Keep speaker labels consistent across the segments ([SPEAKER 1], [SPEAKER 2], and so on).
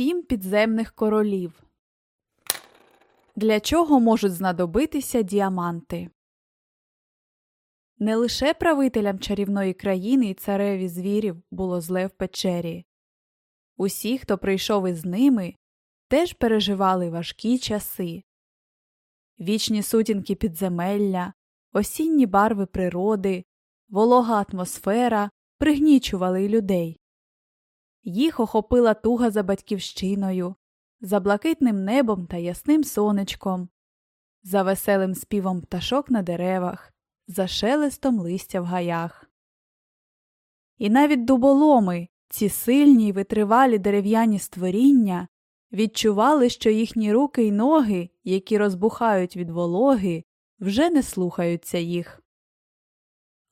[SPEAKER 1] Сім підземних королів. Для чого можуть знадобитися діаманти? Не лише правителям чарівної країни і цареві звірів було зле в печері. Усі, хто прийшов із ними, теж переживали важкі часи. Вічні сутінки підземелля, осінні барви природи, волога атмосфера пригнічували людей. Їх охопила туга за батьківщиною, за блакитним небом та ясним сонечком, за веселим співом пташок на деревах, за шелестом листя в гаях. І навіть дуболоми, ці сильні й витривалі дерев'яні створіння, відчували, що їхні руки й ноги, які розбухають від вологи, вже не слухаються їх.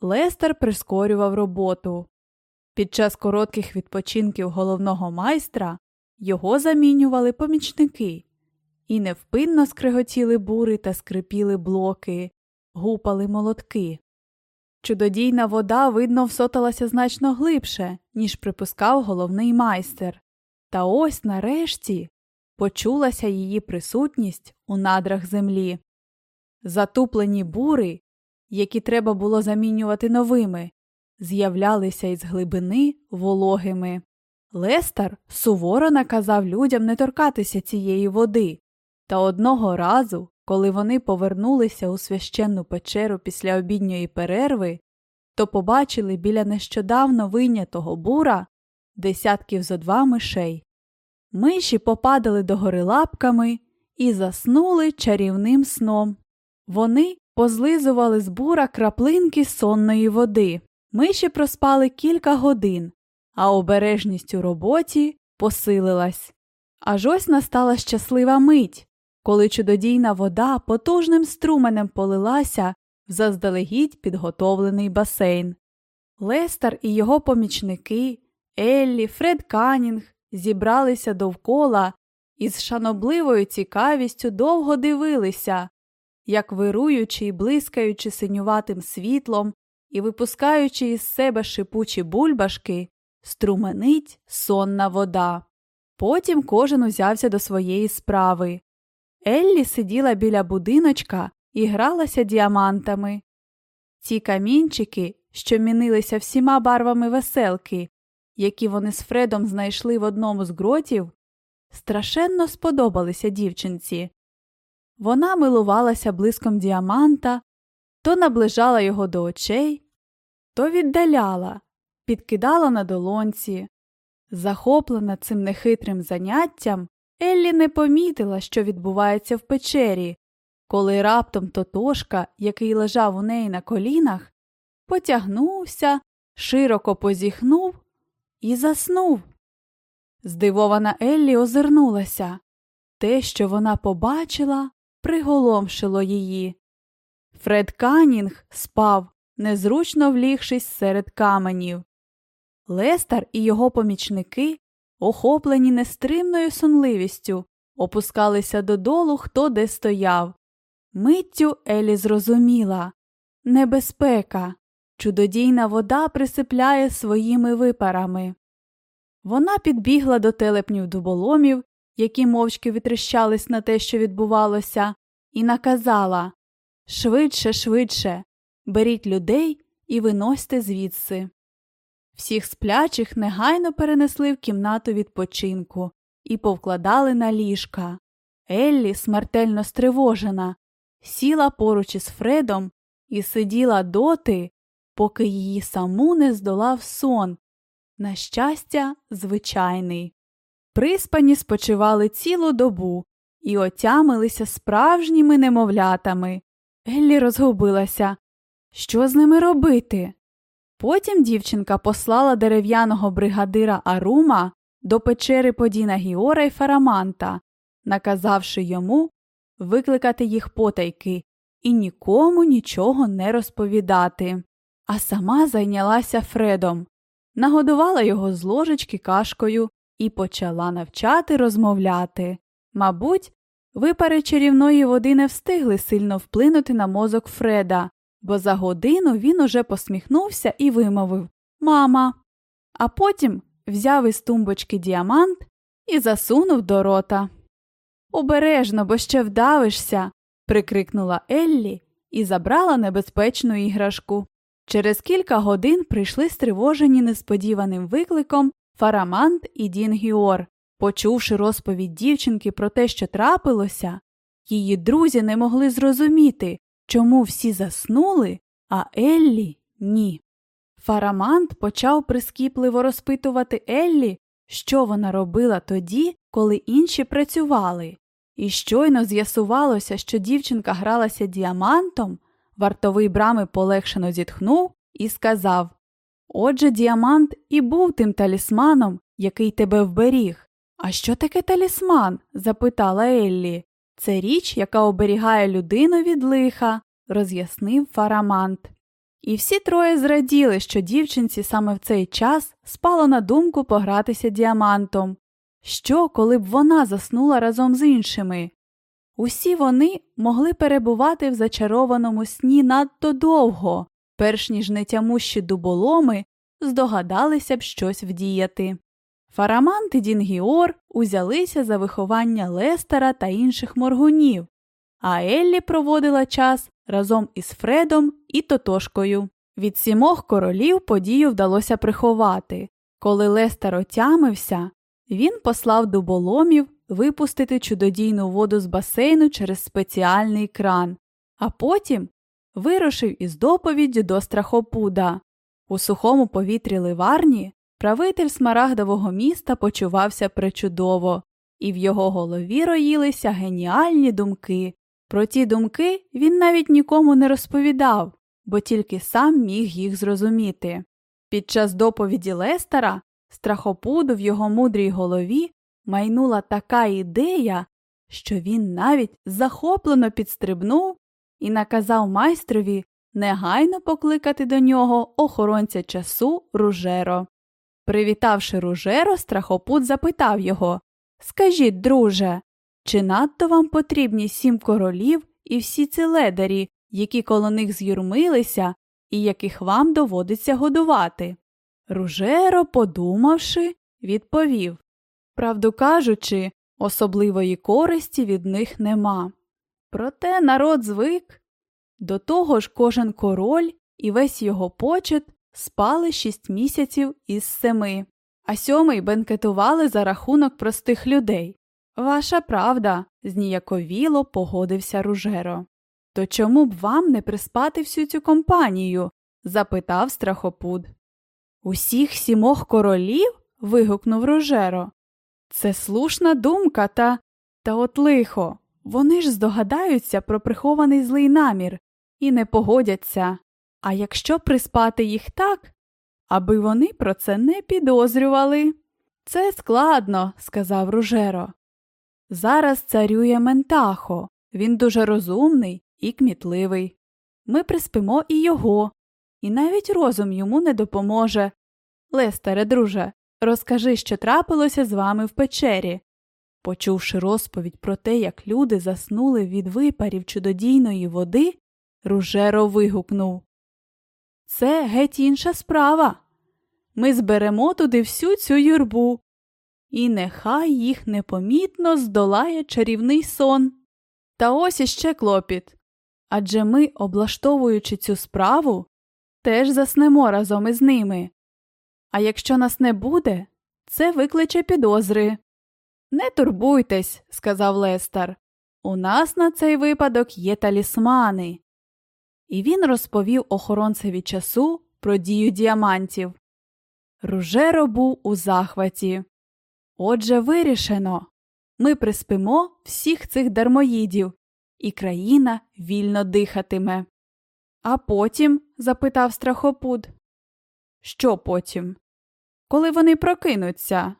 [SPEAKER 1] Лестер прискорював роботу. Під час коротких відпочинків головного майстра його замінювали помічники і невпинно скриготіли бури та скрипіли блоки, гупали молотки. Чудодійна вода, видно, всоталася значно глибше, ніж припускав головний майстер. Та ось нарешті почулася її присутність у надрах землі. Затуплені бури, які треба було замінювати новими, з'являлися із глибини вологими. Лестер суворо наказав людям не торкатися цієї води, та одного разу, коли вони повернулися у священну печеру після обідньої перерви, то побачили біля нещодавно вийнятого бура десятків зо два мишей. Миші попадали догори лапками і заснули чарівним сном. Вони позлизували з бура краплинки сонної води. Миші проспали кілька годин, а обережність у роботі посилилась. Аж ось настала щаслива мить, коли чудодійна вода потужним струменем полилася в заздалегідь підготовлений басейн. Лестер і його помічники, Еллі, Фред Канінг зібралися довкола і з шанобливою цікавістю довго дивилися, як вируючи й блискаючи синюватим світлом і випускаючи із себе шипучі бульбашки, струменить сонна вода. Потім кожен узявся до своєї справи. Еллі сиділа біля будиночка і гралася діамантами. Ці камінчики, що мінилися всіма барвами веселки, які вони з Фредом знайшли в одному з гротів, страшенно сподобалися дівчинці. Вона милувалася блиском діаманта, то наближала його до очей, то віддаляла, підкидала на долонці. Захоплена цим нехитрим заняттям, Еллі не помітила, що відбувається в печері, коли раптом Тотошка, який лежав у неї на колінах, потягнувся, широко позіхнув і заснув. Здивована Еллі озирнулася. Те, що вона побачила, приголомшило її. Фред Канінг спав, незручно влігшись серед каменів. Лестер і його помічники, охоплені нестримною сонливістю, опускалися додолу, хто де стояв. Миттю Елі зрозуміла небезпека. Чудодійна вода присипляє своїми випарами. Вона підбігла до телепнів дуболомів, які мовчки витріщались на те, що відбувалося, і наказала Швидше, швидше, беріть людей і виносьте звідси. Всіх сплячих негайно перенесли в кімнату відпочинку і повкладали на ліжка. Еллі, смертельно стривожена, сіла поруч із Фредом і сиділа доти, поки її саму не здолав сон. На щастя, звичайний. Приспані спочивали цілу добу і отямилися справжніми немовлятами. Еллі розгубилася. Що з ними робити? Потім дівчинка послала дерев'яного бригадира Арума до печери Подіна Гіора й Фараманта, наказавши йому викликати їх потайки і нікому нічого не розповідати. А сама зайнялася Фредом, нагодувала його з ложечки кашкою і почала навчати розмовляти. Мабуть, випари чарівної води не встигли сильно вплинути на мозок Фреда, бо за годину він уже посміхнувся і вимовив Мама. А потім взяв із тумбочки діамант і засунув до рота. Обережно, бо ще вдавишся. прикрикнула Еллі і забрала небезпечну іграшку. Через кілька годин прийшли стривожені несподіваним викликом Фарамант і Дінгіор. Почувши розповідь дівчинки про те, що трапилося, її друзі не могли зрозуміти, чому всі заснули, а Еллі ні. Фарамант почав прискіпливо розпитувати Еллі, що вона робила тоді, коли інші працювали, і щойно з'ясувалося, що дівчинка гралася діамантом, вартовий брами полегшено зітхнув і сказав Отже, діамант і був тим талісманом, який тебе вберіг. А що таке талісман? запитала Еллі. Це річ, яка оберігає людину від лиха, роз'яснив Фарамант. І всі троє зраділи, що дівчинці саме в цей час спало на думку погратися діамантом. Що, коли б вона заснула разом з іншими? Усі вони могли перебувати в зачарованому сні надто довго, перш ніж нетямущі дуболоми здогадалися б щось вдіяти. Фарамант і Дін Гіор узялися за виховання Лестера та інших моргунів, а Еллі проводила час разом із Фредом і Тотошкою. Від сімох королів подію вдалося приховати. Коли Лестер отямився, він послав дуболомів випустити чудодійну воду з басейну через спеціальний кран, а потім вирушив із доповіддю до Страхопуда. У сухому повітрі ливарні правитель смарагдового міста почувався причудово, і в його голові роїлися геніальні думки. Про ті думки він навіть нікому не розповідав, бо тільки сам міг їх зрозуміти. Під час доповіді Лестера страхопуду в його мудрій голові майнула така ідея, що він навіть захоплено підстрибнув і наказав майстрові негайно покликати до нього охоронця часу Ружеро. Привітавши Ружеро, страхопут запитав його Скажіть, друже, чи надто вам потрібні сім королів і всі ці ледарі, які коло них з'юрмилися і яких вам доводиться годувати? Ружеро, подумавши, відповів Правду кажучи, особливої користі від них нема. Проте народ звик. До того ж кожен король і весь його почет спали шість місяців із семи, а сьомий бенкетували за рахунок простих людей. Ваша правда, зніяковіло погодився Ружеро. То чому б вам не приспати всю цю компанію? запитав страхопуд. Усіх сімох королів? вигукнув Ружеро. Це слушна думка, та та от лихо. Вони ж здогадаються про прихований злий намір і не погодяться. А якщо приспати їх так, аби вони про це не підозрювали. Це складно, сказав Ружеро. Зараз царює Ментахо, він дуже розумний і кмітливий. Ми приспимо і його, і навіть розум йому не допоможе. Лестере, друже, розкажи, що трапилося з вами в печері. Почувши розповідь про те, як люди заснули від випарів чудодійної води, Ружеро вигукнув Це геть інша справа. Ми зберемо туди всю цю юрбу, і нехай їх непомітно здолає чарівний сон. Та ось іще клопіт. Адже ми, облаштовуючи цю справу, теж заснемо разом із ними. А якщо нас не буде, це викличе підозри. Не турбуйтесь, сказав Лестер. У нас на цей випадок є талісмани. І він розповів охоронцеві часу про дію діамантів. Ружеро був у захваті. Отже, вирішено ми приспимо всіх цих дармоїдів, і країна вільно дихатиме. А потім? запитав страхопуд. Що потім? Коли вони прокинуться?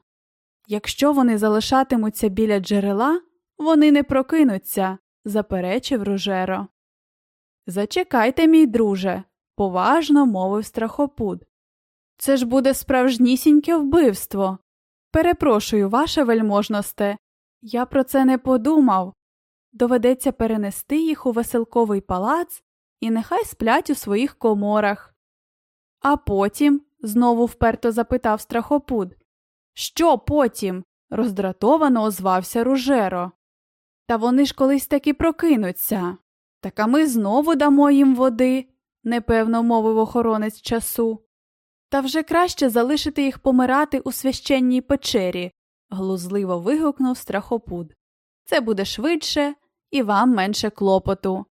[SPEAKER 1] Якщо вони залишатимуться біля джерела, вони не прокинуться, заперечив Ружеро. Зачекайте, мій друже, поважно мовив страхопуд. Це ж буде справжнісіньке вбивство. Перепрошую, ваше вельможносте, я про це не подумав. Доведеться перенести їх у веселковий палац і нехай сплять у своїх коморах. А потім, знову вперто запитав страхопуд, що потім? роздратовано озвався Ружеро. Та вони ж колись таки прокинуться. Так а ми знову дамо їм води, непевно мовив охоронець часу. Та вже краще залишити їх помирати у священній печері, глузливо вигукнув страхопуд. Це буде швидше і вам менше клопоту.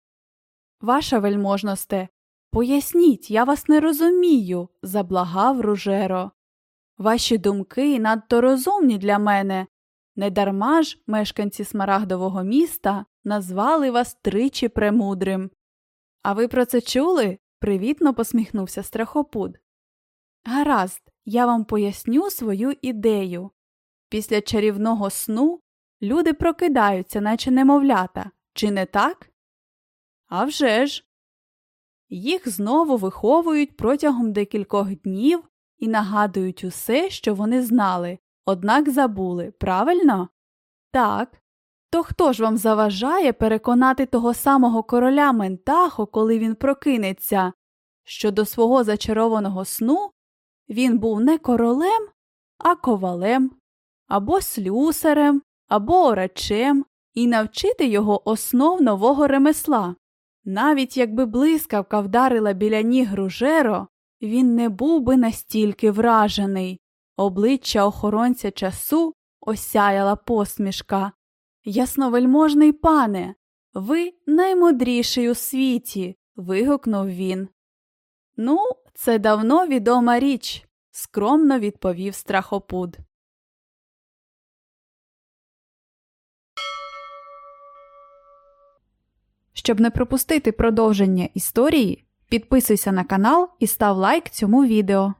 [SPEAKER 1] Ваша вельможносте, поясніть, я вас не розумію, заблагав Ружеро. Ваші думки надто розумні для мене. Недарма ж мешканці смарагдового міста назвали вас тричі премудрим. А ви про це чули? привітно посміхнувся страхопуд. Гаразд, я вам поясню свою ідею. Після чарівного сну люди прокидаються, наче немовлята, чи не так? «А вже ж!» Їх знову виховують протягом декількох днів і нагадують усе, що вони знали, однак забули, правильно? Так. То хто ж вам заважає переконати того самого короля Ментахо, коли він прокинеться, що до свого зачарованого сну він був не королем, а ковалем, або слюсарем, або орачем, і навчити його основ нового ремесла? Навіть якби блискавка вдарила біля ніг Ружеро, він не був би настільки вражений. Обличчя охоронця часу осяяла посмішка. Ясновельможний пане, ви наймудріший у світі. вигукнув він. Ну, це давно відома річ, скромно відповів страхопуд. Щоб не пропустити продовження історії, підписуйся на канал і став лайк цьому відео.